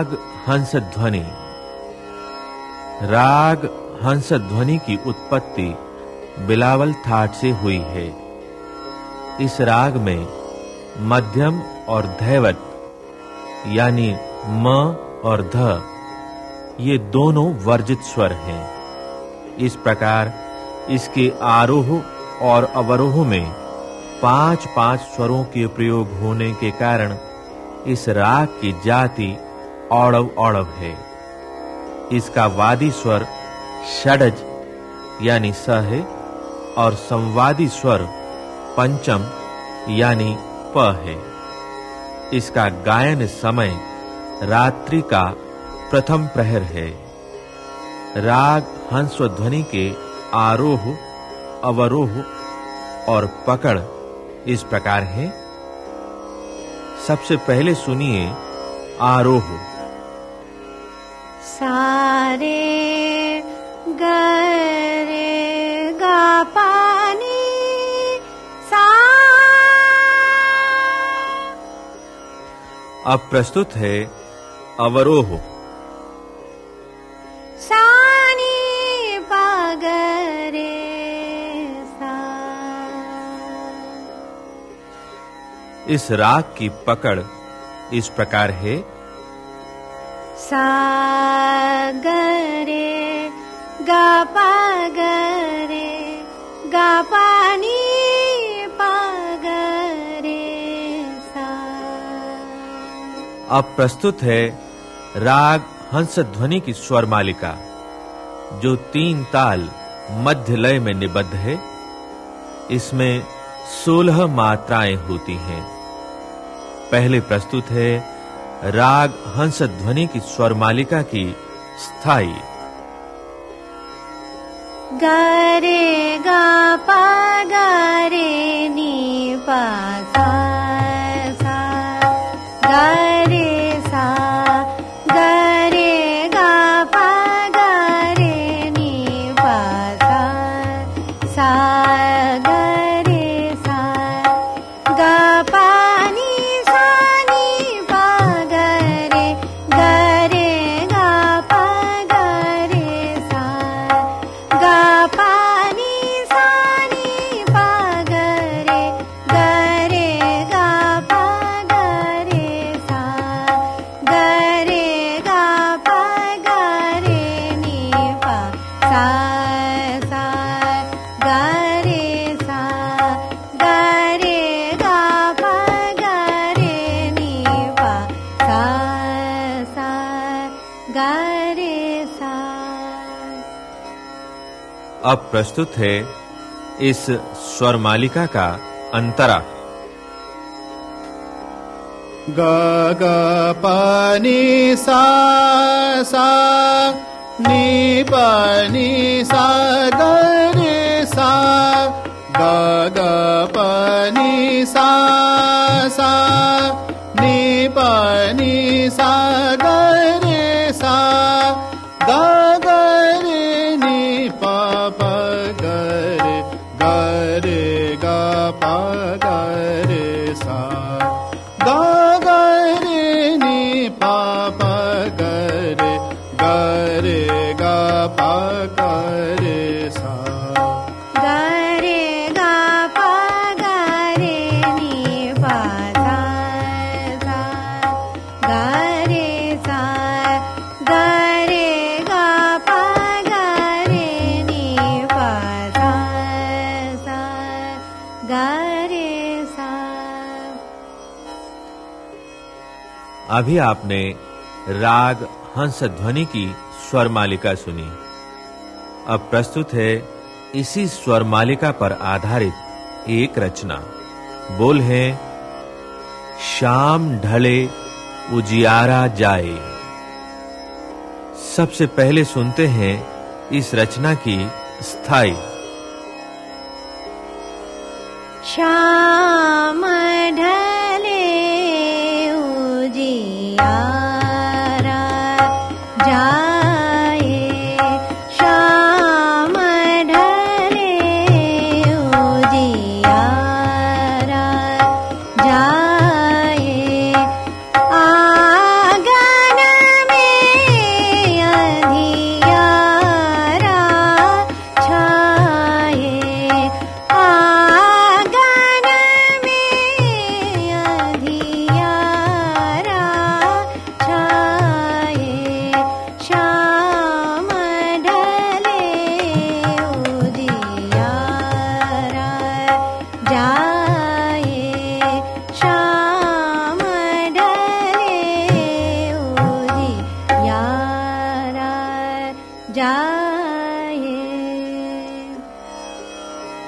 राग हंस ध्वनि राग हंस ध्वनि की उत्पत्ति बिलावल थाट से हुई है। इस राग में मध्यम और धैवत, यानी म और ध, ये दोनों वर्जित स्वर हैं। इस प्रकार इसके आरोह और अवरोह में पाँच पाँच स्वरों के प्रयोग होने के कारण इस राग की जाति औड़व औड़व है। इसका वादी स्वर षडज यानी स है और संवादी स्वर पंचम यानी प है। इसका गायन समय रात्रि का प्रथम प्रहर है। राग हंस ध्वनि के आरोह, अवरोह और पकड़ इस प्रकार है। सबसे पहले सुनिए आरोह। सारे गरे गा पानी सा। अब प्रस्तुत है अवरोह। सानी पगरे सा। इस राग की पकड़ इस प्रकार है। सा गरे गा पगरे, गा पानी पगरे सा। अब प्रस्तुत है राग हंस ध्वनि की स्वर मालिका, जो तीन ताल मध्य लय में निबद्ध है। इसमें सोलह मात्राएँ होती हैं। पहले प्रस्तुत है राग हंस ध्वनि की स्वर मालिका की स्थायी गरे गा पा रे नी पा सा। अब प्रस्तुत है इस स्वर मालिका का अंतरा। ग ग, प सा सा, नि, प सा, ग रे सा, ग ग, प सा सा, नि, प, नि, सा अभी आपने राग हंस ध्वनि की स्वर मालिका सुनी। अब प्रस्तुत है इसी स्वर मालिका पर आधारित एक रचना। बोल है, शाम ढले, उजियारा जाए। सबसे पहले सुनते हैं इस रचना की स्थायी। श्याम ढले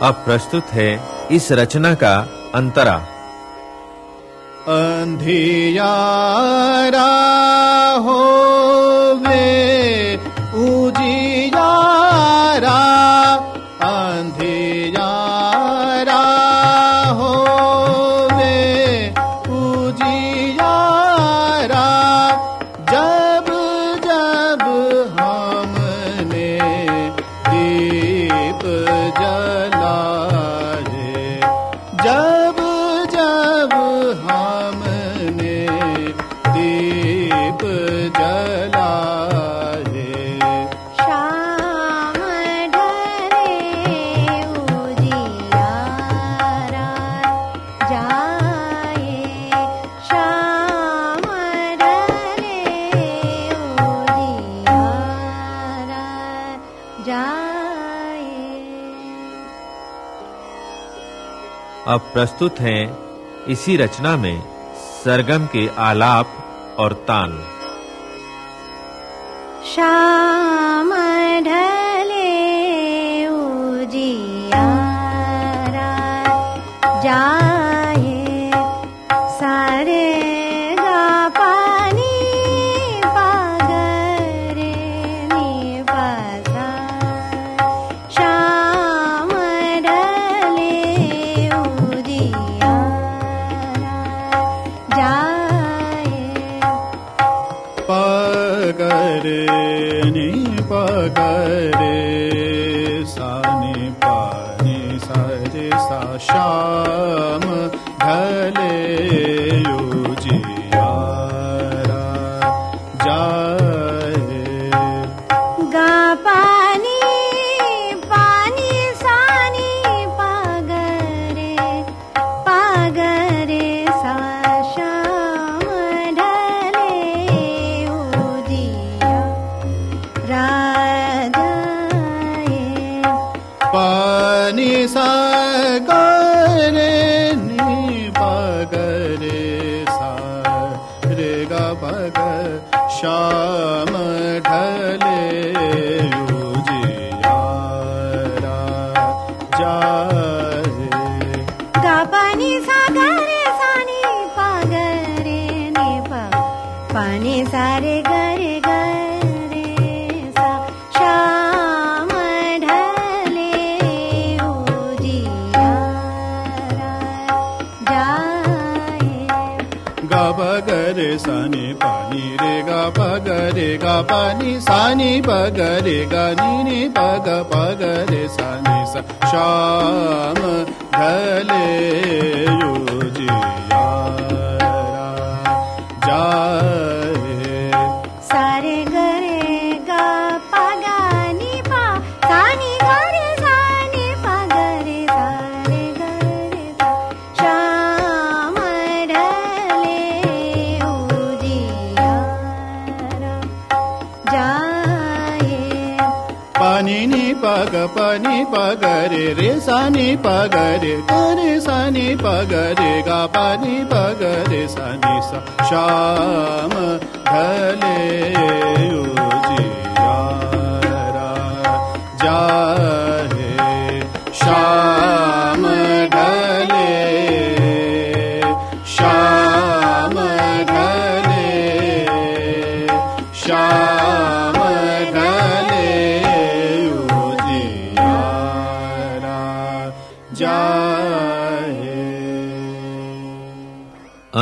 अब प्रस्तुत है इस रचना का अंतरा। अंधियारा होवे उजियारा अंधियारा प्रस्तुत हैं इसी रचना में सरगम के आलाप और तान श्याम ढले उजियारा जाए पगरे ढले पगरे सनि पानि रे ग पगरे ग पानि सानि पगरे ग नि नि पग पगरे सनि युजियारा जाए सारे पनि पगरे रे सानि पगरे गरे सानि पगरे गा पानी पगरे सानि सा श्याम ढले उजियारा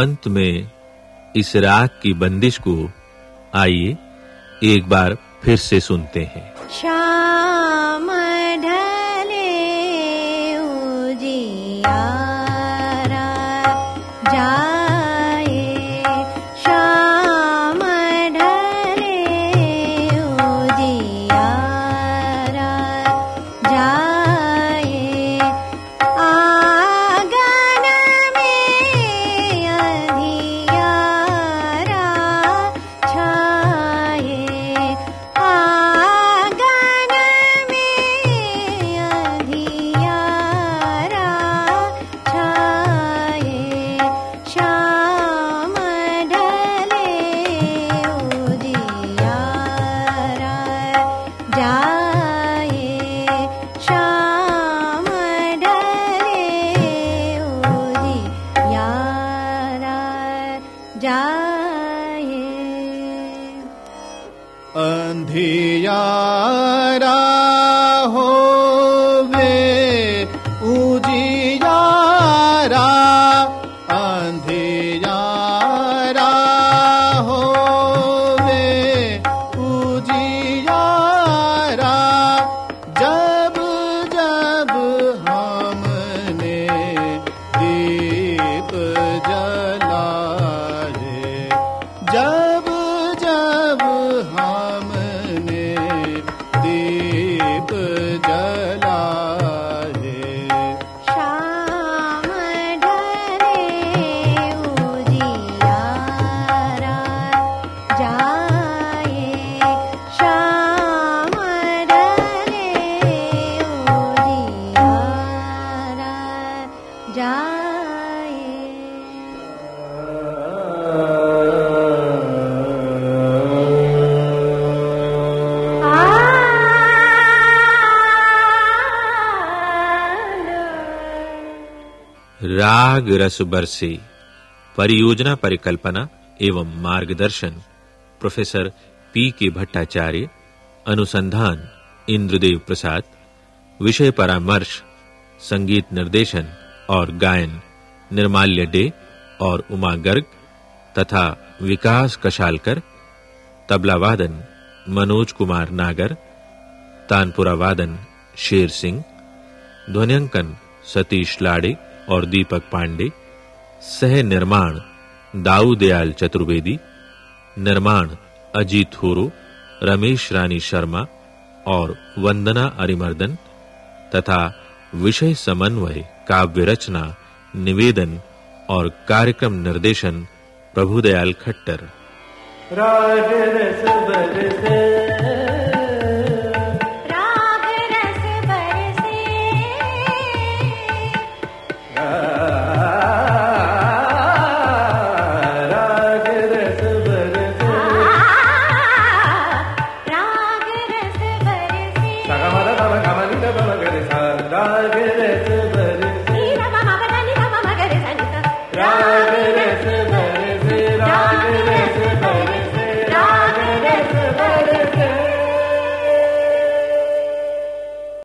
अंत में इस राग की बंदिश को आइए एक बार फिर से सुनते हैं। श्याम अन्धेया राग रस बरसे। परियोजना परिकल्पना एवं मार्गदर्शन। प्रोफेसर पी के भट्टाचार्य, अनुसंधान इंद्रदेव प्रसाद, विषय परामर्श, संगीत निर्देशन और गायन, निर्माल्य डे और उमा गर्ग तथा विकास कशालकर, तबला वादन मनोज कुमार नागर, तानपुरा वादन शेर सिंह ध्वनिंकन सतीश लाड़े और दीपक पांडे सह निर्माण दाऊदयाल चतुर्वेदी, निर्माण अजीत होरो, रमेश रानी शर्मा और वंदना अरिमर्दन तथा विषय समन्वय, काव्य रचना, निवेदन और कार्यक्रम निर्देशन प्रभुदयाल खट्टर। बरसे